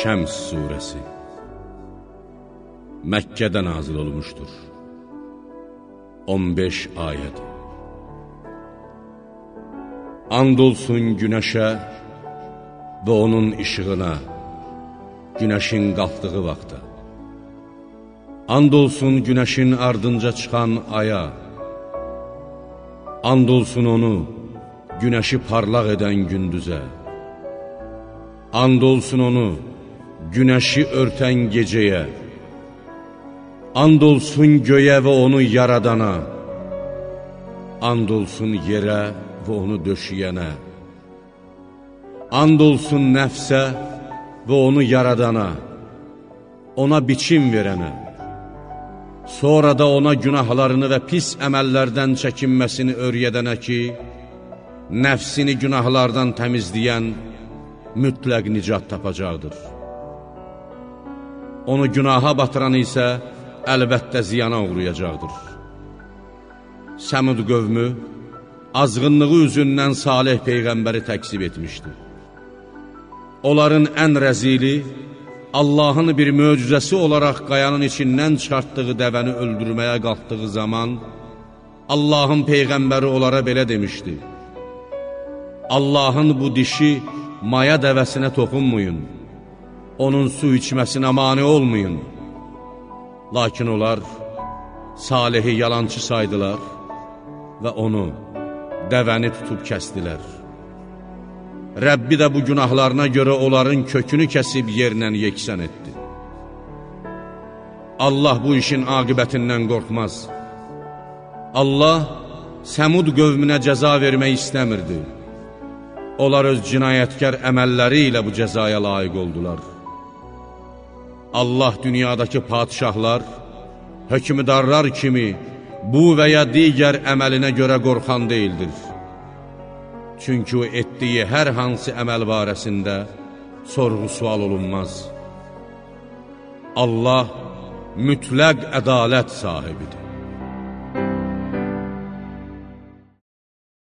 Şəms surəsi. Məkkədə nazil olmuşdur. 15 ayəd And olsun günəşə və onun işığına Günəşin qalxdığı vaxta And olsun günəşin ardınca çıxan aya. And olsun onu günəşi parlaq edən gündüzə. And olsun onu günəşi örtən gecəyə, And olsun göyə və onu yaradana, And olsun yerə və onu döşəyənə, And olsun nəfsə və onu yaradana, ona biçim verənə, sonra da ona günahlarını və pis əməllərdən çəkinməsini öyrədənə ki, nəfsini günahlardan təmizləyən mütləq nicat tapacaqdır. Onu günaha batıran isə əlbəttə ziyana uğrayacaqdır. Səmud qövmü azğınlığı üzündən Salih Peyğəmbəri təksib etmişdi. Onların ən rəzili, Allahın bir möcüzəsi olaraq qayanın içindən çıxartdığı dəvəni öldürməyə qalxdığı zaman, Allahın Peyğəmbəri onlara belə demişdi, Allahın bu dişi maya dəvəsinə toxunmayın onun su içməsinə mani olmayın. Lakin onlar Salihi yalancı saydılar və onu, dəvəni tutub kəstilər. Rəbbi də bu günahlarına görə onların kökünü kəsib yerlə yeksən etdi. Allah bu işin aqibətindən qorxmaz. Allah Səmud qövmünə cəza vermək istəmirdi. Onlar öz cinayətkar əməlləri ilə bu cəzaya layiq oldular. Allah dünyadakı padişahlar, hökmdarlar kimi bu və ya digər əməlinə görə qorxan deyildir. Çünki o etdiyi hər hansı əməl barəsində sorğu-sual olunmaz. Allah mütləq ədalət sahibidir.